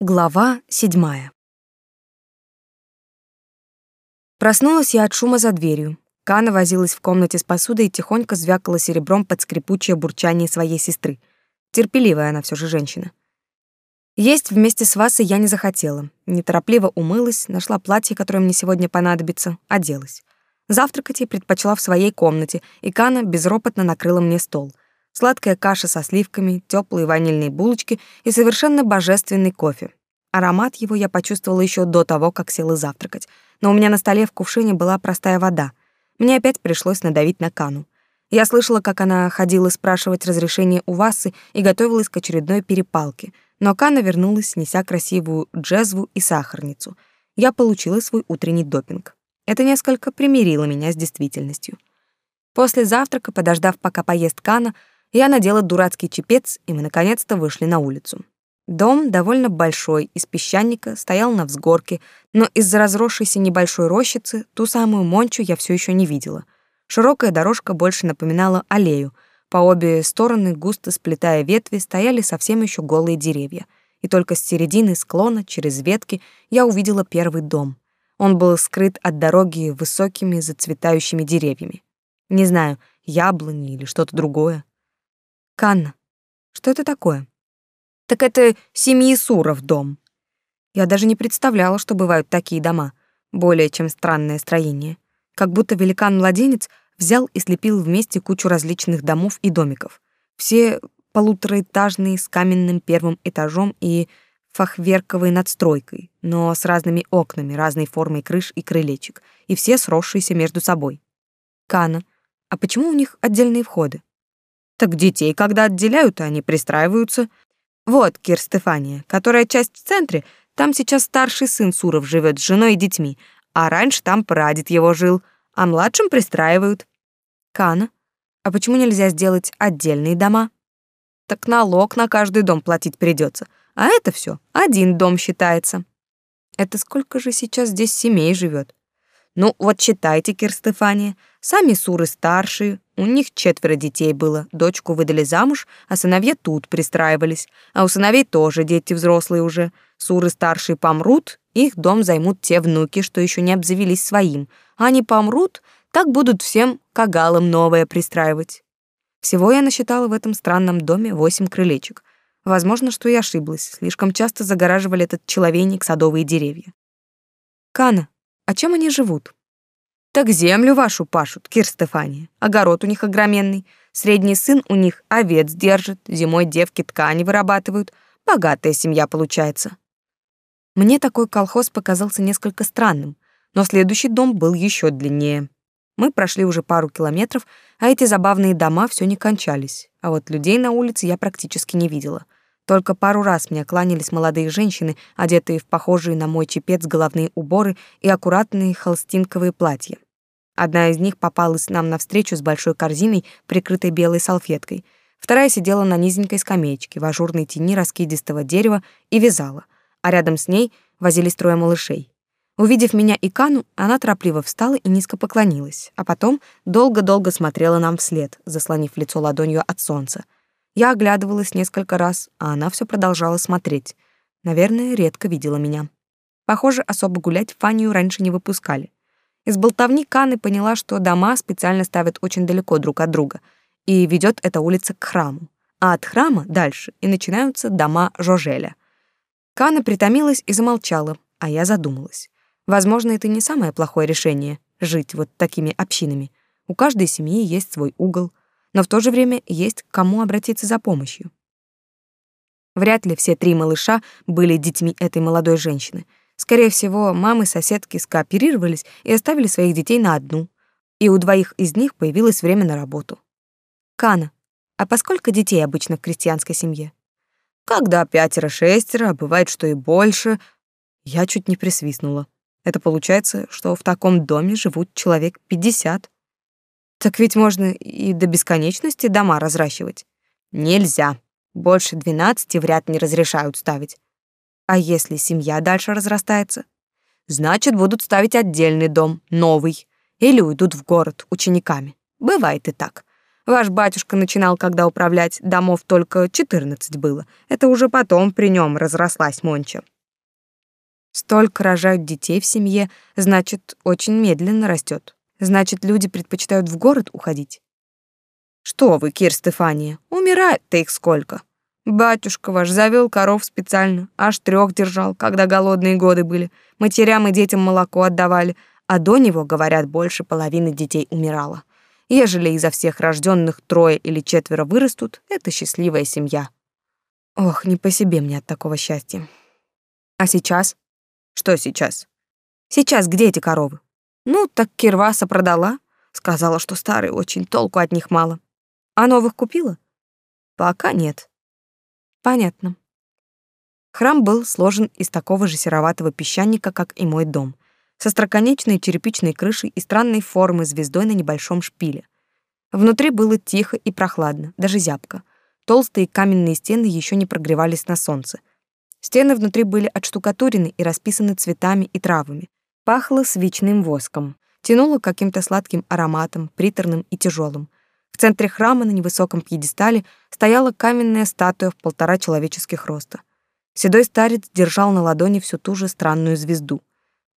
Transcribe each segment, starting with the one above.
Глава седьмая. Проснулась я от шума за дверью. Кана возилась в комнате с посудой и тихонько звякала серебром под скрипучее бурчание своей сестры. Терпеливая она все же женщина. Есть вместе с Васой я не захотела. Неторопливо умылась, нашла платье, которое мне сегодня понадобится, оделась. Завтракать я предпочла в своей комнате, и Кана безропотно накрыла мне стол — сладкая каша со сливками, теплые ванильные булочки и совершенно божественный кофе. Аромат его я почувствовала еще до того, как села завтракать, но у меня на столе в кувшине была простая вода. Мне опять пришлось надавить на кану. Я слышала, как она ходила спрашивать разрешение у Васы и готовилась к очередной перепалке, но Кана вернулась, неся красивую джезву и сахарницу. Я получила свой утренний допинг. Это несколько примирило меня с действительностью. После завтрака, подождав, пока поест Кана, я надела дурацкий чепец, и мы наконец-то вышли на улицу. Дом, довольно большой, из песчаника, стоял на взгорке, но из-за разросшейся небольшой рощицы ту самую Мончу я все еще не видела. Широкая дорожка больше напоминала аллею. По обе стороны, густо сплетая ветви, стояли совсем еще голые деревья. И только с середины склона, через ветки, я увидела первый дом. Он был скрыт от дороги высокими зацветающими деревьями. Не знаю, яблони или что-то другое. Канна, что это такое? Так это семьи Суров дом. Я даже не представляла, что бывают такие дома. Более чем странное строение. Как будто великан-младенец взял и слепил вместе кучу различных домов и домиков. Все полутораэтажные с каменным первым этажом и фахверковой надстройкой, но с разными окнами, разной формой крыш и крылечек, и все сросшиеся между собой. Кана, а почему у них отдельные входы? Так детей, когда отделяют, они пристраиваются. Вот Кир Стефания, которая часть в центре, там сейчас старший сын Суров живет с женой и детьми, а раньше там прадед его жил, а младшим пристраивают. Кана, а почему нельзя сделать отдельные дома? Так налог на каждый дом платить придется, а это все один дом считается. Это сколько же сейчас здесь семей живет? Ну, вот читайте, Кир Стефания, сами Суры старшие, у них четверо детей было, дочку выдали замуж, а сыновья тут пристраивались. А у сыновей тоже дети взрослые уже. Суры старшие помрут, их дом займут те внуки, что еще не обзавелись своим. А они помрут, так будут всем кагалам новое пристраивать. Всего я насчитала в этом странном доме восемь крылечек. Возможно, что я ошиблась. Слишком часто загораживали этот человейник садовые деревья. Кана, а чем они живут? Так землю вашу пашут, Кир Стефания. Огород у них огроменный. Средний сын у них овец держит, зимой девки ткани вырабатывают. Богатая семья получается. Мне такой колхоз показался несколько странным, но следующий дом был еще длиннее. Мы прошли уже пару километров, а эти забавные дома все не кончались. А вот людей на улице я практически не видела. Только пару раз мне кланялись молодые женщины, одетые в похожие на мой чепец головные уборы и аккуратные холстинковые платья. Одна из них попалась нам навстречу с большой корзиной, прикрытой белой салфеткой. Вторая сидела на низенькой скамеечке в ажурной тени раскидистого дерева и вязала, а рядом с ней возились трое малышей. Увидев меня и Кану, она торопливо встала и низко поклонилась, а потом долго-долго смотрела нам вслед, заслонив лицо ладонью от солнца. Я оглядывалась несколько раз, а она все продолжала смотреть. Наверное, редко видела меня. Похоже, особо гулять Фанию раньше не выпускали. Из болтовни Каны поняла, что дома специально ставят очень далеко друг от друга, и ведет эта улица к храму. А от храма дальше и начинаются дома Жожеля. Кана притомилась и замолчала, а я задумалась. Возможно, это не самое плохое решение — жить вот такими общинами. У каждой семьи есть свой угол, но в то же время есть к кому обратиться за помощью. Вряд ли все три малыша были детьми этой молодой женщины — Скорее всего, мамы-соседки скооперировались и оставили своих детей на одну, и у двоих из них появилось время на работу. Кана, а поскольку детей обычно в крестьянской семье? Когда пятеро-шестеро, а бывает, что и больше. Я чуть не присвистнула. Это получается, что в таком доме живут человек пятьдесят. Так ведь можно и до бесконечности дома разращивать. Нельзя. Больше двенадцати вряд не разрешают ставить. А если семья дальше разрастается? Значит, будут ставить отдельный дом, новый, или уйдут в город учениками. Бывает и так. Ваш батюшка начинал, когда управлять, домов только четырнадцать было. Это уже потом при нем разрослась Монча. Столько рожают детей в семье, значит, очень медленно растет. Значит, люди предпочитают в город уходить. Что вы, Кир Стефания, умирает-то их сколько? Батюшка ваш завел коров специально, аж трех держал, когда голодные годы были. Матерям и детям молоко отдавали, а до него, говорят, больше половины детей умирало. Ежели изо всех рожденных трое или четверо вырастут, это счастливая семья. Ох, не по себе мне от такого счастья. А сейчас? Что сейчас? Сейчас где эти коровы? Ну, так Кирваса продала. Сказала, что старые очень, толку от них мало. А новых купила? Пока нет. Понятно. Храм был сложен из такого же сероватого песчаника, как и мой дом, со строконечной черепичной крышей и странной формы звездой на небольшом шпиле. Внутри было тихо и прохладно, даже зябко. Толстые каменные стены еще не прогревались на солнце. Стены внутри были отштукатурены и расписаны цветами и травами. Пахло свечным воском, тянуло каким-то сладким ароматом, приторным и тяжелым. В центре храма на невысоком пьедестале стояла каменная статуя в полтора человеческих роста. Седой старец держал на ладони всю ту же странную звезду.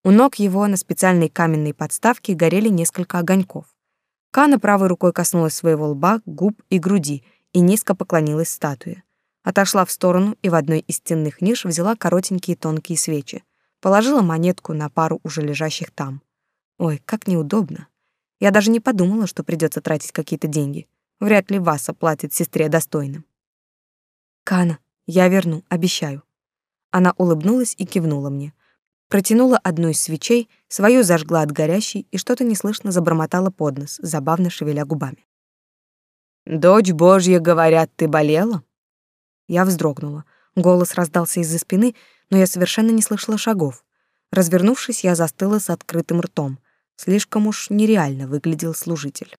У ног его на специальной каменной подставке горели несколько огоньков. Кана правой рукой коснулась своего лба, губ и груди и низко поклонилась статуе. Отошла в сторону и в одной из стенных ниш взяла коротенькие тонкие свечи. Положила монетку на пару уже лежащих там. Ой, как неудобно. Я даже не подумала, что придется тратить какие-то деньги. Вряд ли Васа платит сестре достойным. Кана, я верну, обещаю. Она улыбнулась и кивнула мне. Протянула одну из свечей, свою зажгла от горящей и что-то неслышно забормотала под нос, забавно шевеля губами. «Дочь Божья, говорят, ты болела?» Я вздрогнула. Голос раздался из-за спины, но я совершенно не слышала шагов. Развернувшись, я застыла с открытым ртом — Слишком уж нереально выглядел служитель.